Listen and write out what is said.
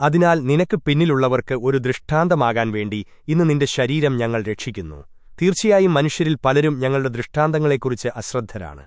അതിനാൽ നിനക്ക് പിന്നിലുള്ളവർക്ക് ഒരു ദൃഷ്ടാന്തമാകാൻ വേണ്ടി ഇന്ന് നിന്റെ ശരീരം ഞങ്ങൾ രക്ഷിക്കുന്നു. തീർച്ചയായും മനുഷ്യരിൽ പലരും ഞങ്ങളുടെ ദൃഷ്ടാന്തങ്ങളെക്കുറിച്ച് അശ്രദ്ധരാണ്.